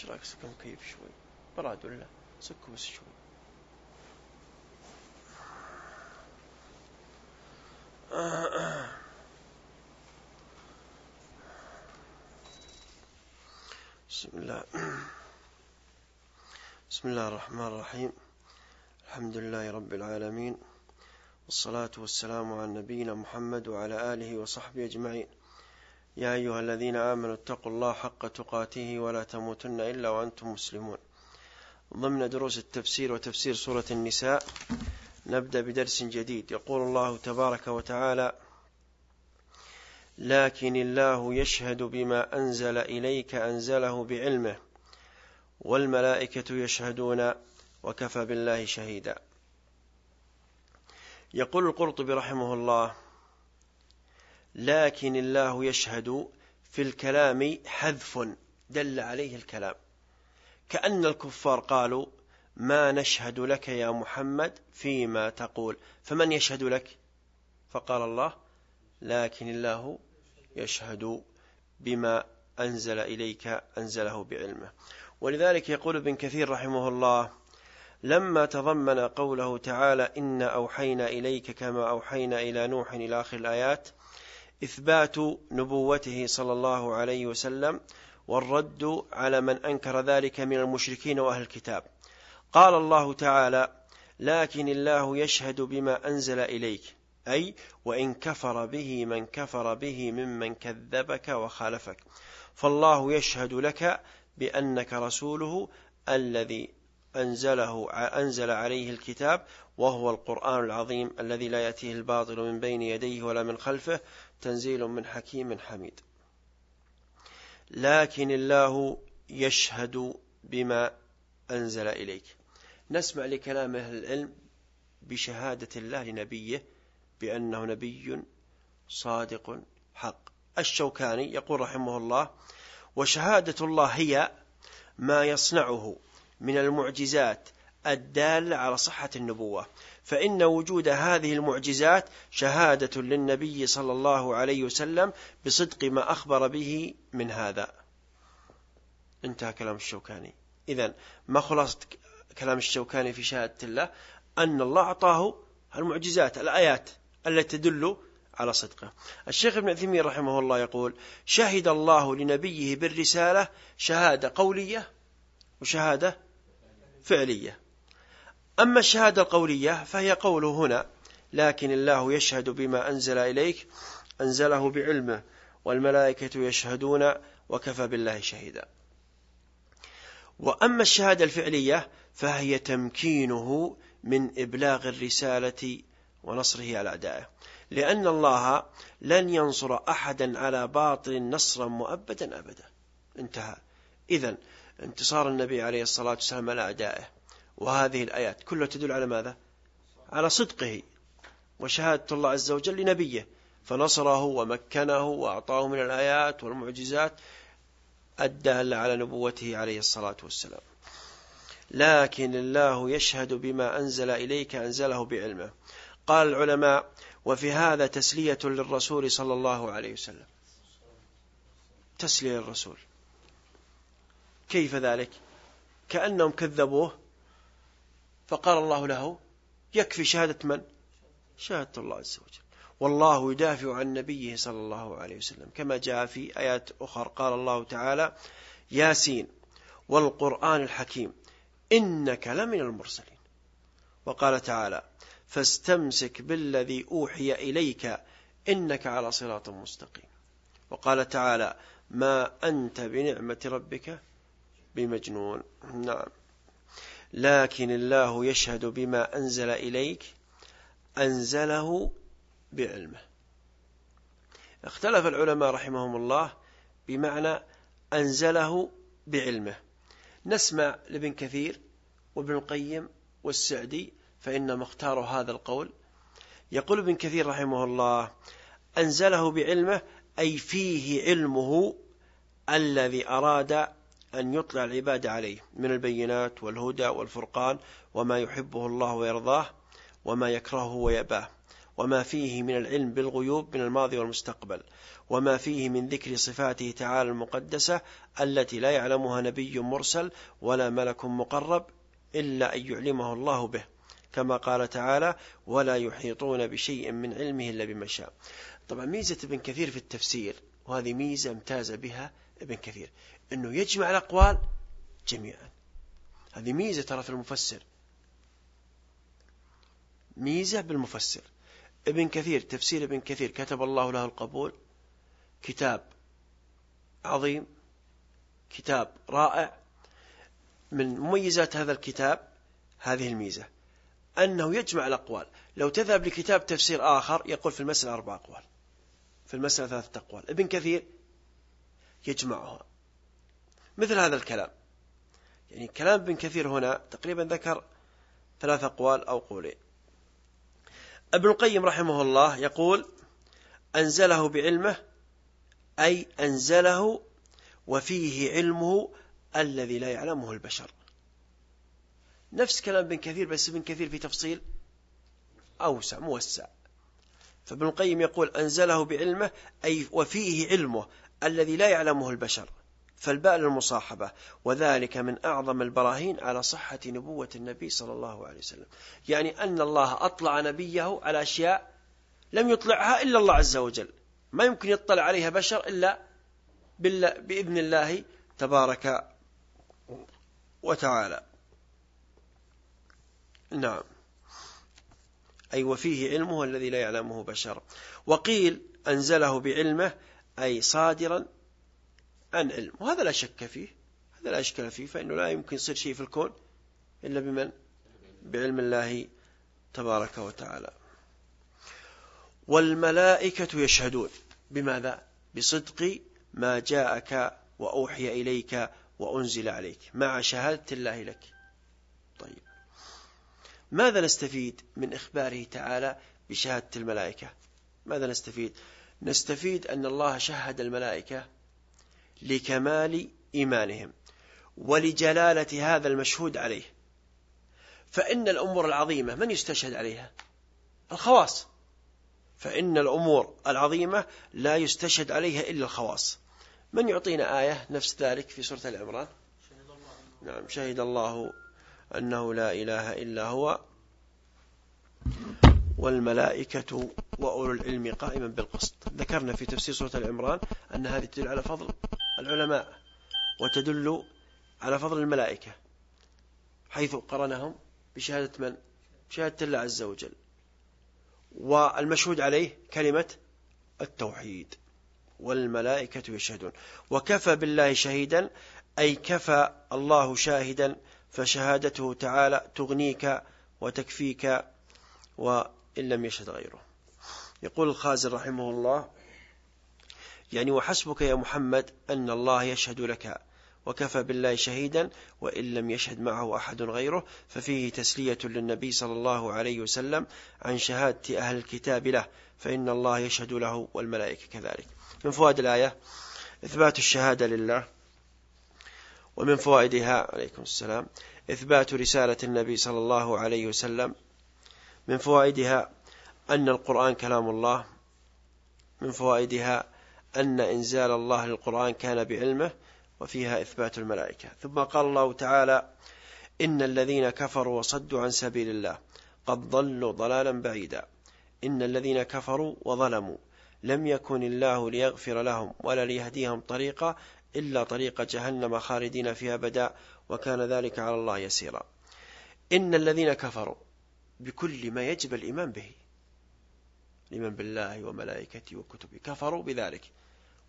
إيش رايك سكم كيف شوي. براد ولا سكوا بس شوي. بسم الله. بسم الله الرحمن الرحيم. الحمد لله رب العالمين. والصلاة والسلام على نبينا محمد وعلى آله وصحبه أجمعين. يا أيها الذين آمنوا اتقوا الله حق تقاته ولا تموتن إلا وأنتم مسلمون. ضمن دروس التفسير وتفسير سورة النساء نبدأ بدرس جديد. يقول الله تبارك وتعالى لكن الله يشهد بما أنزل إليك أنزله بعلمه والملائكة يشهدون وكفى بالله شهيدا. يقول القرطبي رحمه الله لكن الله يشهد في الكلام حذف دل عليه الكلام. كأن الكفار قالوا ما نشهد لك يا محمد فيما تقول. فمن يشهد لك؟ فقال الله لكن الله يشهد بما أنزل إليك أنزله بعلمه. ولذلك يقول ابن كثير رحمه الله لما تضمن قوله تعالى إن أوحينا إليك كما أوحينا إلى نوح إلى آخر الآيات إثبات نبوته صلى الله عليه وسلم والرد على من أنكر ذلك من المشركين وأهل الكتاب. قال الله تعالى لكن الله يشهد بما أنزل إليك أي وإن كفر به من كفر به ممن كذبك وخالفك. فالله يشهد لك بأنك رسوله الذي أنزله أنزل عليه الكتاب وهو القرآن العظيم الذي لا يأتيه الباطل من بين يديه ولا من خلفه تنزيل من حكيم حميد. لكن الله يشهد بما أنزل إليك. نسمع لكلام أهل العلم بشهادة الله لنبيه بأنه نبي صادق حق. الشوكاني يقول رحمه الله وشهادة الله هي ما يصنعه من المعجزات الدالة على صحة النبوة فإن وجود هذه المعجزات شهادة للنبي صلى الله عليه وسلم بصدق ما أخبر به من هذا. انتهى كلام الشوكاني. إذا ما خلاصة كلام الشوكاني في شهادة الله؟ أن الله أعطاه المعجزات الآيات التي تدل على صدقه. الشيخ ابن عثيمين رحمه الله يقول شهد الله لنبيه بالرسالة شهادة قولية وشهادة فعلية. أما الشهادة القولية فهي قوله هنا لكن الله يشهد بما أنزل إليك أنزله بعلمه والملائكة يشهدون وكفى بالله شهيدا. وأما الشهادة الفعلية فهي تمكينه من إبلاغ الرسالة ونصره على أعدائه لأن الله لن ينصر أحدا على باطل نصرا مؤبدا أبدا. انتهى. إذا انتصار النبي عليه الصلاة والسلام على أعدائه وهذه الآيات كلها تدل على ماذا؟ على صدقه وشهادة الله عز وجل لنبيه. فنصره ومكنه وأعطاه من الآيات والمعجزات الدالة على نبوته عليه الصلاة والسلام. لكن الله يشهد بما أنزل إليك أنزله بعلمه. قال العلماء وفي هذا تسلية للرسول صلى الله عليه وسلم. تسلية للرسول. كيف ذلك؟ كأنهم كذبوه فقال الله له يكفي شهادة من؟ شهادة الله عز وجل. والله يدافع عن نبيه صلى الله عليه وسلم كما جاء في آيات أخرى قال الله تعالى ياسين والقرآن الحكيم إنك لمن المرسلين. وقال تعالى فاستمسك بالذي أوحي إليك إنك على صراط مستقيم. وقال تعالى ما أنت بنعمة ربك بمجنون. نعم. لكن الله يشهد بما أنزل إليك أنزله بعلمه. اختلف العلماء رحمهم الله بمعنى أنزله بعلمه. نسمع لابن كثير وابن القيم والسعدي فإنهم اختاروا هذا القول. يقول ابن كثير رحمه الله أنزله بعلمه أي فيه علمه الذي أراد أن يطلع العباد عليه من البينات والهدى والفرقان وما يحبه الله ويرضاه وما يكرهه ويباه وما فيه من العلم بالغيوب من الماضي والمستقبل وما فيه من ذكر صفاته تعالى المقدسة التي لا يعلمها نبي مرسل ولا ملك مقرب إلا أن يعلمه الله به كما قال تعالى ولا يحيطون بشيء من علمه إلا بما شاء طبعا ميزة ابن كثير في التفسير وهذه ميزة امتاز بها ابن كثير أنه يجمع الأقوال جميعا. هذه ميزة ترى في المفسر. ميزة بالمفسر. ابن كثير تفسير ابن كثير كتب الله له القبول. كتاب عظيم كتاب رائع. من مميزات هذا الكتاب هذه الميزة أنه يجمع الأقوال. لو تذهب لكتاب تفسير آخر يقول في المسألة أربع أقوال. في المسألة ثلاثة أقوال. ابن كثير يجمعها. مثل هذا الكلام. يعني كلام ابن كثير هنا تقريبا ذكر ثلاث أقوال أو قولين. ابن القيم رحمه الله يقول أنزله بعلمه أي أنزله وفيه علمه الذي لا يعلمه البشر. نفس كلام ابن كثير بس ابن كثير في تفصيل أوسع موسع. فابن القيم يقول أنزله بعلمه أي وفيه علمه الذي لا يعلمه البشر فالباء للمصاحبة وذلك من أعظم البراهين على صحة نبوة النبي صلى الله عليه وسلم. يعني أن الله أطلع نبيه على أشياء لم يطلعها إلا الله عز وجل. ما يمكن يطلع عليها بشر إلا بإذن الله تبارك وتعالى. نعم. أي وفيه علمه الذي لا يعلمه بشر. وقيل أنزله بعلمه أي صادرا عن علم. وهذا لا شك فيه هذا لا أشكال فيه فإنه لا يمكن يصير شيء في الكون إلا بمن؟ بعلم الله تبارك وتعالى. والملائكة يشهدون. بماذا؟ بصدق ما جاءك وأوحي إليك وأنزل عليك. مع شهادة الله لك. طيب. ماذا نستفيد من إخباره تعالى بشهادة الملائكة؟ ماذا نستفيد؟ نستفيد أن الله شهد الملائكة لكمال إيمانهم ولجلالة هذا المشهود عليه. فإن الأمور العظيمة من يستشهد عليها؟ الخواص. فإن الأمور العظيمة لا يستشهد عليها إلا الخواص. من يعطينا آية نفس ذلك في سورة العمران؟ نعم شهد الله أنه لا إله إلا هو والملائكة وأولو العلم قائما بالقسط. ذكرنا في تفسير سورة العمران أن هذه تدل على فضل العلماء وتدل على فضل الملائكة حيث قرنهم بشهادة من؟ بشهادة الله عز وجل. والمشهود عليه كلمة التوحيد والملائكة يشهدون. وكفى بالله شهيدا أي كفى الله شاهدا فشهادته تعالى تغنيك وتكفيك وإن لم يشهد غيره. يقول الخازن رحمه الله يعني وحسبك يا محمد أن الله يشهد لك وكفى بالله شهيدا وإن لم يشهد معه أحد غيره ففيه تسلية للنبي صلى الله عليه وسلم عن شهادة أهل الكتاب له فإن الله يشهد له والملائكة كذلك. من فوائد الآية؟ إثبات الشهادة لله. ومن فوائدها عليكم السلام إثبات رسالة النبي صلى الله عليه وسلم. من فوائدها أن القرآن كلام الله من فوائدها أن إنزال الله للقرآن كان بعلمه وفيها إثبات الملائكة. ثم قال الله تعالى إن الذين كفروا وصدوا عن سبيل الله قد ضلوا ضلالا بعيدا. إن الذين كفروا وظلموا لم يكن الله ليغفر لهم ولا ليهديهم طريقا إلا طريق جهنم خالدين فيها بدا وكان ذلك على الله يسيرا. إن الذين كفروا بكل ما يجب الإيمان به الإيمان بالله وملائكته وكتبه. كفروا بذلك.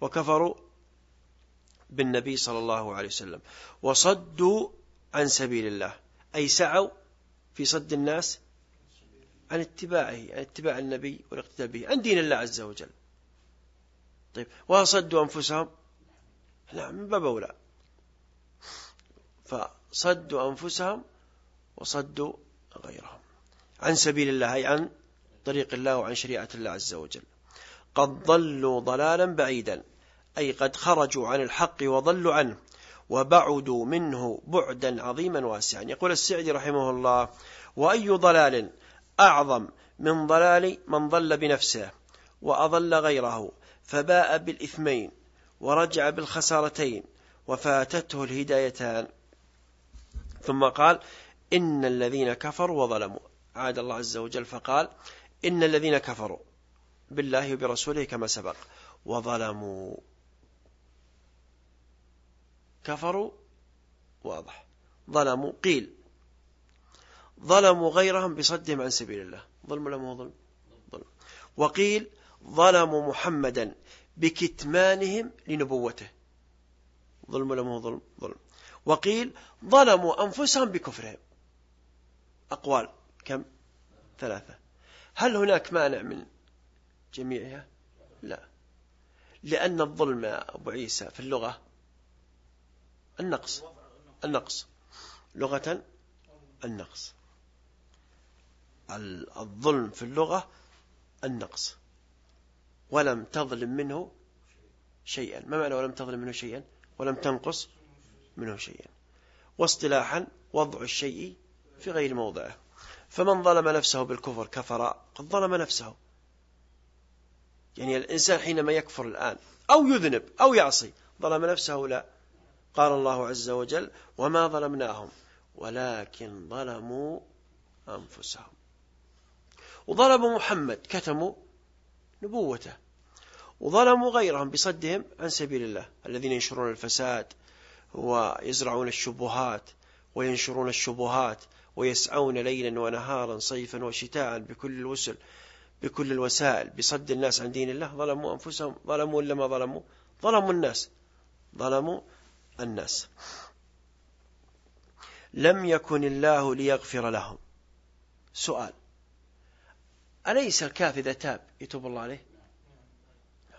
وكفروا بالنبي صلى الله عليه وسلم. وصدوا عن سبيل الله. أي سعوا في صد الناس عن اتباعه عن اتباع النبي والاقتداء به عن دين الله عز وجل. طيب وصدوا أنفسهم. نعم من باب أولى. فصدوا أنفسهم وصدوا غيرهم. عن سبيل الله أي عن طريق الله وعن شريعة الله عز وجل. قد ضلوا ضلالا بعيدا أي قد خرجوا عن الحق وضلوا عنه وبعدوا منه بعدا عظيما واسعا. يقول السعدي رحمه الله وأي ضلال أعظم من ضلال من ضل بنفسه وأضل غيره فباء بالإثمين ورجع بالخسارتين وفاتته الهدايتان. ثم قال إن الذين كفروا وظلموا. عاد الله عز وجل فقال إن الذين كفروا بالله وبرسوله كما سبق وظلموا. كفروا واضح. ظلموا قيل. ظلموا غيرهم بصدهم عن سبيل الله. ظلم مو ظلم؟ ظلم. وقيل ظلموا محمدا بكتمانهم لنبوته. ظلم مو ظلم؟ ظلم. وقيل ظلموا أنفسهم بكفرهم. أقوال؟ كم؟ ثلاثة. هل هناك مانع من جميعها؟ لا. لأن الظلم يا أبو عيسى في اللغة النقص. النقص. لغة النقص. الظلم في اللغة النقص. ولم تظلم منه شيئا. ما معنى ولم تظلم منه شيئا؟ ولم تنقص منه شيئا. واصطلاحا وضع الشيء في غير موضعه. فمن ظلم نفسه بالكفر كفر قد ظلم نفسه. يعني الإنسان حينما يكفر الآن أو يذنب أو يعصي ظلم نفسه لا. قال الله عز وجل وما ظلمناهم ولكن ظلموا أنفسهم. وظلموا محمد كتموا نبوته. وظلموا غيرهم بصدهم عن سبيل الله الذين ينشرون الفساد ويزرعون الشبهات وينشرون الشبهات ويسعون ليلا ونهارا صيفا وشتاء بكل الوسل بكل الوسائل بصد الناس عن دين الله. ظلموا أنفسهم ظلموا ولا ما ظلموا؟ ظلموا الناس ظلموا الناس. لم يكن الله ليغفر لهم. سؤال أليس الكافر إذا تاب يتوب الله عليه؟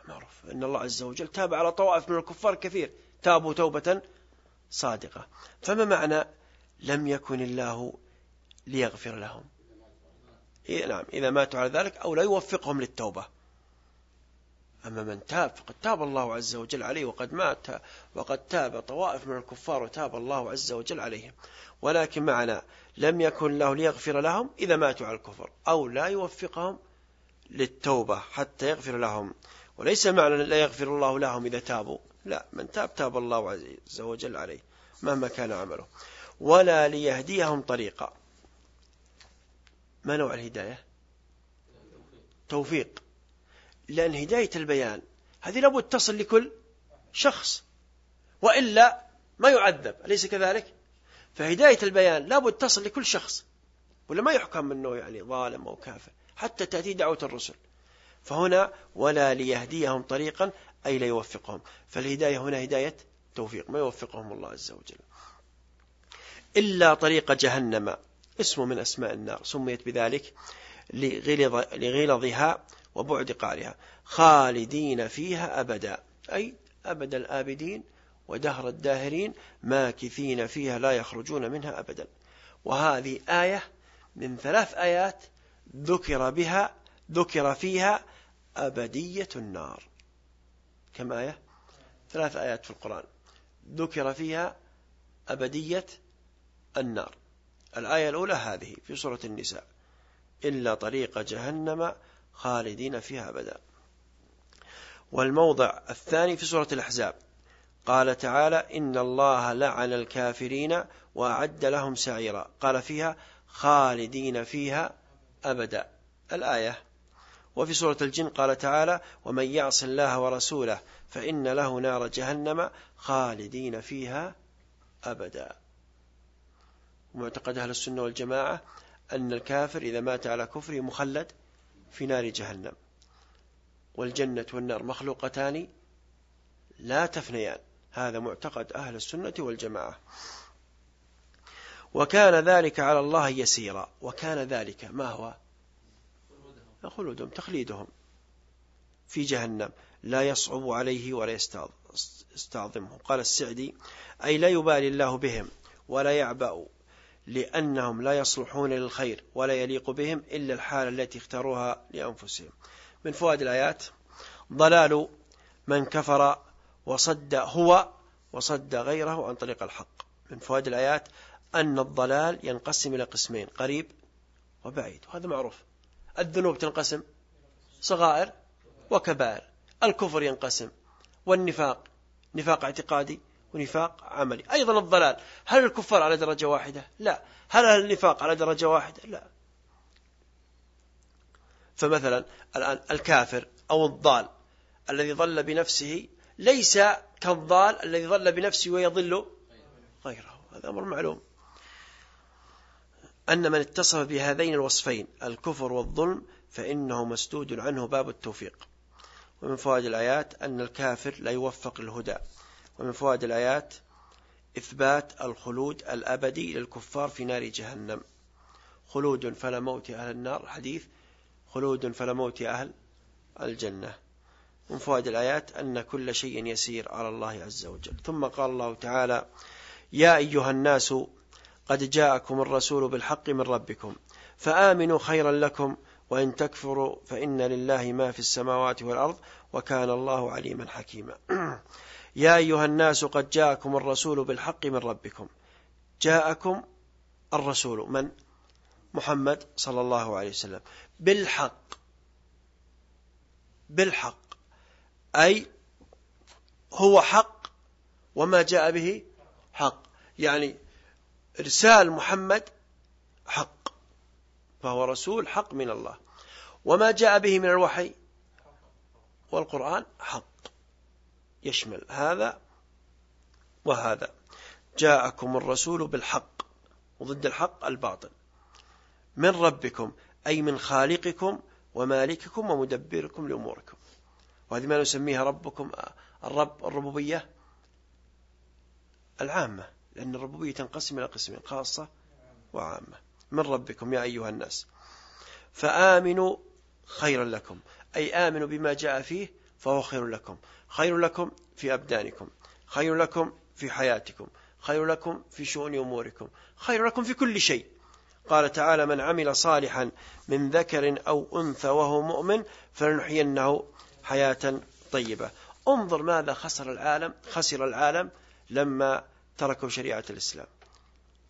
معروف. أن الله عز وجل تاب على طوائف من الكفار كثير تابوا توبة صادقة. فما معنى لم يكن الله ليغفر لهم. إيه نعم إذا ماتوا على ذلك أو لا يوفقهم للتوبة. أما من تاب فقد تاب الله عز وجل عليه وقد مات وقد تاب طوائف من الكفار وتاب الله عز وجل عليهم. ولكن معنا لم يكن له ليغفر لهم إذا ماتوا على الكفر أو لا يوفقهم للتوبة حتى يغفر لهم. وليس معنى لا يغفر الله لهم إذا تابوا. لا من تاب تاب الله عز وجل عليه مهما كان عمله. ولا ليهديهم طريقا. ما نوع الهداية؟ توفيق. لأن هداية البيان هذه لابد تصل لكل شخص وإلا ما يعذب أليس كذلك؟ فهداية البيان لابد تصل لكل شخص ولا ما يحكم منه يعني ظالم أو كافر حتى تأتي دعوة الرسل. فهنا ولا ليهديهم طريقا أي ليوفقهم. فالهداية هنا هداية توفيق ما يوفقهم الله عز وجل. إلا طريق جهنم. اسم من أسماء النار سميت بذلك لغلظها وبعد قعرها خالدين فيها أبدا. أي أبد الآبدين ودهر الداهرين ماكثين فيها لا يخرجون منها أبدا. وهذه آية من ثلاث آيات ذكر بها ذكر فيها أبدية النار. كم آية؟ ثلاث آيات في القرآن. ذكر فيها أبدية النار. الآية الأولى هذه في سورة النساء. إلا طريق جهنم خالدين فيها أبدا. والموضع الثاني في سورة الأحزاب. قال تعالى إن الله لعن الكافرين وأعد لهم سعيرا. قال فيها خالدين فيها أبدا. الآية. وفي سورة الجن قال تعالى ومن يعص الله ورسوله فإن له نار جهنم خالدين فيها أبدا. معتقد أهل السنة والجماعة أن الكافر إذا مات على كفره مخلد في نار جهنم. والجنة والنار مخلوقتان لا تفنيان. هذا معتقد أهل السنة والجماعة. وكان ذلك على الله يسيرا. وكان ذلك ما هو؟ خلودهم تخليدهم في جهنم. لا يصعب عليه ولا يستعظمه قال السعدي أي لا يبالي الله بهم ولا يعبأ لأنهم لا يصلحون للخير ولا يليق بهم إلا الحالة التي اختاروها لأنفسهم. من فوائد الآيات ضلال من كفر وصد هو وصد غيره عن طريق الحق. من فوائد الآيات أن الضلال ينقسم إلى قسمين قريب وبعيد. وهذا معروف. الذنوب تنقسم صغائر وكبائر. الكفر ينقسم والنفاق نفاق اعتقادي ونفاق عملي. أيضا الضلال. هل الكفار على درجة واحدة؟ لا. هل النفاق على درجة واحدة؟ لا. فمثلا الآن الكافر أو الضال الذي ضل بنفسه ليس كالضال الذي ضل بنفسه ويضل غيره. هذا أمر معلوم. أن من اتصف بهذين الوصفين الكفر والظلم فإنه مسدود عنه باب التوفيق. ومن فوائد الآيات أن الكافر لا يوفق الهدى. ومن فوائد الآيات إثبات الخلود الأبدي للكفار في نار جهنم. خلود فلا موت أهل النار حديث. خلود فلا موت أهل الجنة. من فوائد الآيات أن كل شيء يسير على الله عز وجل. ثم قال الله تعالى يا أيها الناس قد جاءكم الرسول بالحق من ربكم فآمنوا خيرا لكم وإن تكفروا فإن لله ما في السماوات والأرض وكان الله عليما حكيما. يا أيها الناس قد جاءكم الرسول بالحق من ربكم. جاءكم الرسول من؟ محمد صلى الله عليه وسلم. بالحق. بالحق. أي هو حق وما جاء به حق. يعني إرسال محمد حق. فهو رسول حق من الله. وما جاء به من الوحي والقرآن حق. يشمل هذا وهذا. جاءكم الرسول بالحق وضد الحق الباطل. من ربكم أي من خالقكم ومالككم ومدبركم لأموركم. وهذه ما نسميها ربكم الرب الربوبية العامة لأن الربوبية تنقسم إلى قسمين خاصة وعامة. من ربكم يا أيها الناس؟ فآمنوا خيرا لكم أي آمنوا بما جاء فيه فهو خير لكم. خير لكم في أبدانكم. خير لكم في حياتكم. خير لكم في شؤون أموركم. خير لكم في كل شيء. قال تعالى من عمل صالحا من ذكر أو أنثى وهو مؤمن فلنحيينه حياة طيبة. انظر ماذا خسر العالم خسر العالم لما تركوا شريعة الإسلام.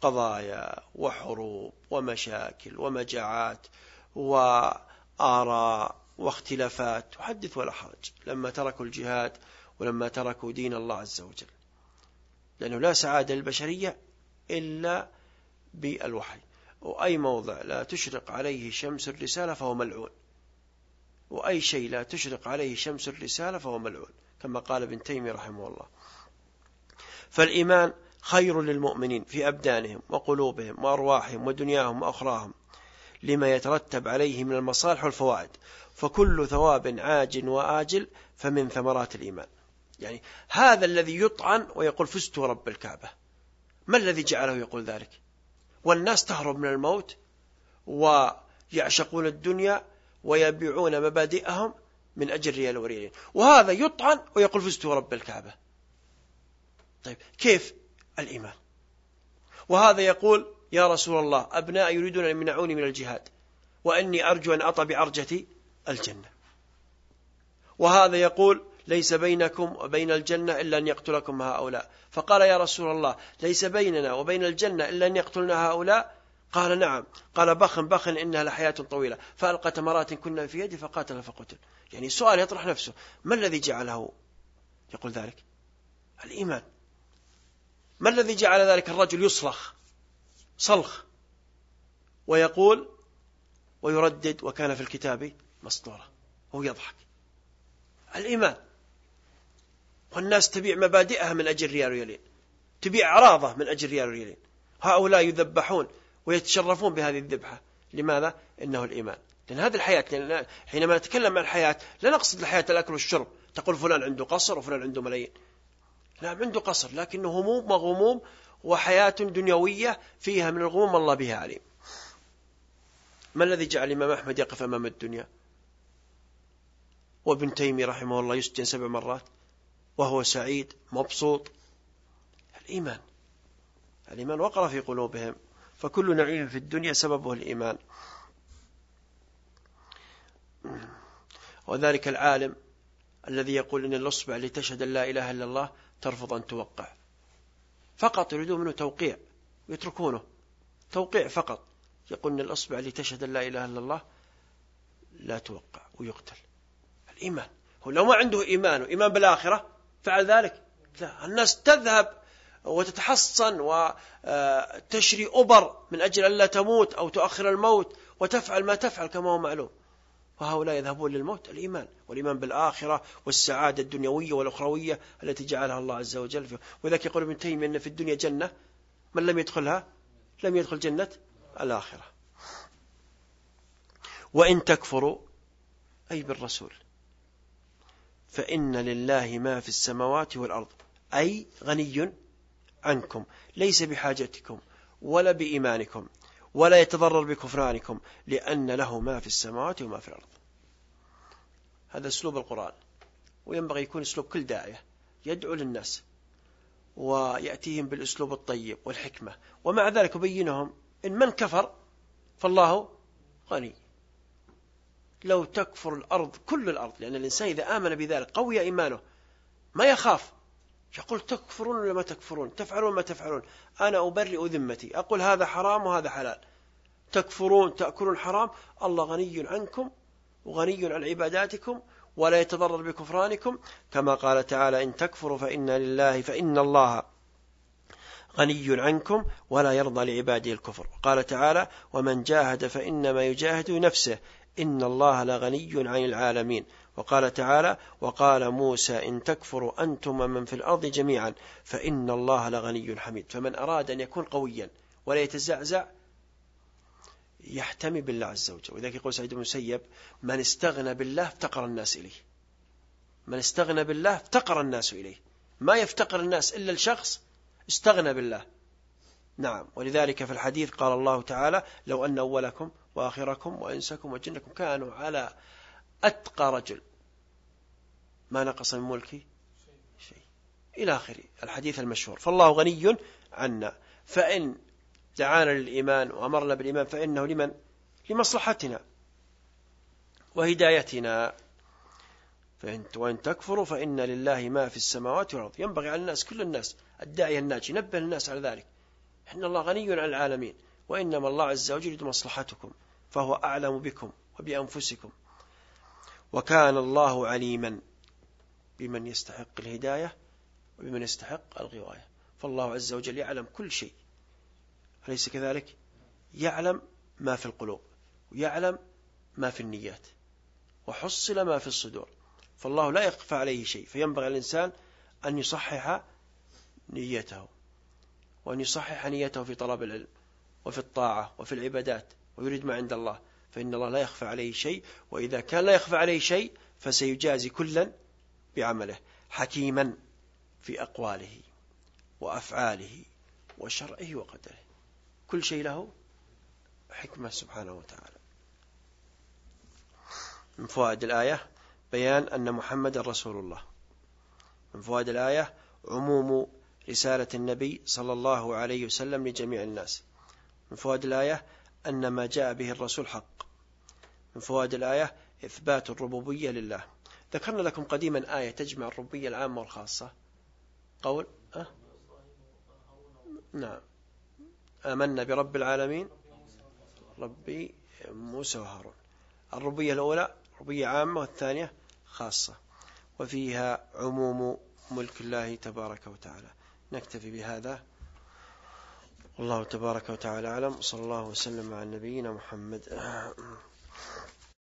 قضايا وحروب ومشاكل ومجاعات وآراء واختلافات وحدث ولا حرج لما تركوا الجهاد ولما تركوا دين الله عز وجل. لأنه لا سعادة للبشرية إلا بالوحي. وأي موضع لا تشرق عليه شمس الرسالة فهو ملعون. وأي شيء لا تشرق عليه شمس الرسالة فهو ملعون كما قال ابن تيمية رحمه الله. فالإيمان خير للمؤمنين في أبدانهم وقلوبهم وأرواحهم ودنياهم وأخراهم لما يترتب عليه من المصالح والفوائد. فكل ثواب عاجل وآجل فمن ثمرات الإيمان. يعني هذا الذي يطعن ويقول فزت رب الكعبة. ما الذي جعله يقول ذلك؟ والناس تهرب من الموت ويعشقون الدنيا ويبيعون مبادئهم من أجل ريال وريالين. وهذا يطعن ويقول فزت رب الكعبة. طيب كيف الإيمان؟ وهذا يقول يا رسول الله أبناء يريدون أن يمنعوني من الجهاد وأني أرجو أن أطى بعرجة الجنة. وهذا يقول ليس بينكم وبين الجنة إلا أن يقتلكم هؤلاء. فقال يا رسول الله ليس بيننا وبين الجنة إلا أن يقتلنا هؤلاء؟ قال نعم. قال بخ بخ إنها لحياة طويلة. فألقى تمرات كنا في يدي فقاتل فقتل. يعني سؤال يطرح نفسه. ما الذي جعله؟ يقول ذلك. الإيمان. ما الذي جعل ذلك الرجل يصرخ؟ صلخ. ويقول ويردد وكان في الكتاب مسطورة وهو يضحك. الإيمان. والناس تبيع مبادئها من أجل ريال ريالين تبيع أعراضه من أجل ريال ريالين هؤلاء يذبحون ويتشرفون بهذه الذبحة. لماذا؟ إنه الإيمان. لأن هذه الحياة لأن حينما نتكلم عن الحياة لا نقصد الحياة الأكل والشرب. تقول فلان عنده قصر وفلان عنده ملايين. نعم عنده قصر لكنه هموم وغموم وحياة دنيوية فيها من الغموم الله بها عليم. ما الذي جعل الإمام أحمد يقف أمام الدنيا؟ وابن تيمية رحمه الله يسجن سبع مرات وهو سعيد مبسوط. الإيمان الإيمان وقر في قلوبهم فكل نعيم في الدنيا سببه الإيمان. وذلك العالم الذي يقول إن الأصبع لتشهد لا إله إلا الله ترفض أن توقع. فقط يريدون منه توقيع ويتركونه توقيع فقط. يقول إن الأصبع لتشهد لا إله إلا الله لا توقع ويقتل. الإيمان هو لو ما عنده إيمان وإيمان بالآخرة فعل ذلك. لا الناس تذهب وتتحصن وتشري أبر من أجل أن لا تموت أو تؤخر الموت وتفعل ما تفعل كما هو معلوم. وهؤلاء يذهبون للموت الإيمان. والإيمان بالآخرة والسعادة الدنيوية والأخروية التي جعلها الله عز وجل فيه وذلك يقول ابن تيمية أن في الدنيا جنة. من لم يدخلها؟ لم يدخل جنة؟ الآخرة. وإن تكفروا أي بالرسول. فإن لله ما في السماوات والأرض. أي غني عنكم. ليس بحاجتكم ولا بإيمانكم ولا يتضرر بكفرانكم لأن له ما في السماوات وما في الأرض. هذا أسلوب القرآن. وينبغي يكون أسلوب كل داعية يدعو للناس ويأتيهم بالأسلوب الطيب والحكمة. ومع ذلك يبينهم إن من كفر فالله غني. لو تكفر الأرض كل الأرض لأن الإنسان إذا آمن بذلك قوي إيمانه ما يخاف. يقول تكفرون ولا ما تكفرون؟ تفعلون ما تفعلون. أنا أبرئ ذمتي. أقول هذا حرام وهذا حلال. تكفرون تأكلون حرام. الله غني عنكم وغني عن عباداتكم ولا يتضرر بكفرانكم. كما قال تعالى إن تكفروا فإن لله فإن الله غني عنكم ولا يرضى لعباده الكفر. قال تعالى ومن جاهد فإنما يجاهد نفسه. إن الله لغني عن العالمين. وقال تعالى وقال موسى إن تكفروا أنتم ومن في الأرض جميعا فإن الله لغني حميد. فمن أراد أن يكون قويا ولا يتزعزع يحتمي بالله عز وجل. وذلك يقول سعيد بن مسيب من استغنى بالله افتقر الناس إليه. من استغنى بالله افتقر الناس إليه. ما يفتقر الناس إلا الشخص استغنى بالله. نعم. ولذلك في الحديث قال الله تعالى لو أن أولكم وآخركم وإنسكم وجنكم كانوا على أتقى رجل. ما نقص من ملكي؟ شيء. إلى آخره. الحديث المشهور. فالله غني عنا. فإن دعانا للإيمان وأمرنا بالإيمان فإنه لمن؟ لمصلحتنا وهدايتنا. وإن تكفروا فإن لله ما في السماوات والأرض. ينبغي على الناس كل الناس الداعي الناجي نبه الناس على ذلك. إن الله غني عن العالمين وإنما الله عز وجل يريد مصلحتكم فهو أعلم بكم وبأنفسكم. وكان الله عليما بمن يستحق الهداية وبمن يستحق الغواية. فالله عز وجل يعلم كل شيء. أليس كذلك؟ يعلم ما في القلوب ويعلم ما في النيات وحصل ما في الصدور. فالله لا يخفى عليه شيء فينبغي الإنسان أن يصحح نيته. وأن يصحح نيته في طلب العلم وفي الطاعة وفي العبادات ويريد ما عند الله فإن الله لا يخفى عليه شيء وإذا كان لا يخفى عليه شيء فسيجازي كلا بعمله حكيما في أقواله وأفعاله وشرعه وقدره. كل شيء له حكمة سبحانه وتعالى. من فوائد الآية بيان أن محمد رسول الله. من فوائد الآية عموم رسالة النبي صلى الله عليه وسلم لجميع الناس. من فوائد الآية أن ما جاء به الرسول حق. من فوائد الآية إثبات الربوبية لله. ذكرنا لكم قديما آية تجمع الربوبية العامة والخاصة. قول أه؟ نعم. آمنا برب العالمين. ربي موسى وهارون الربوبية الأولى ربوبية عامة والثانية خاصة. وفيها عموم ملك الله تبارك وتعالى. نكتفي بهذا. والله تبارك وتعالى أعلم. صلى الله وسلم على نبينا محمد.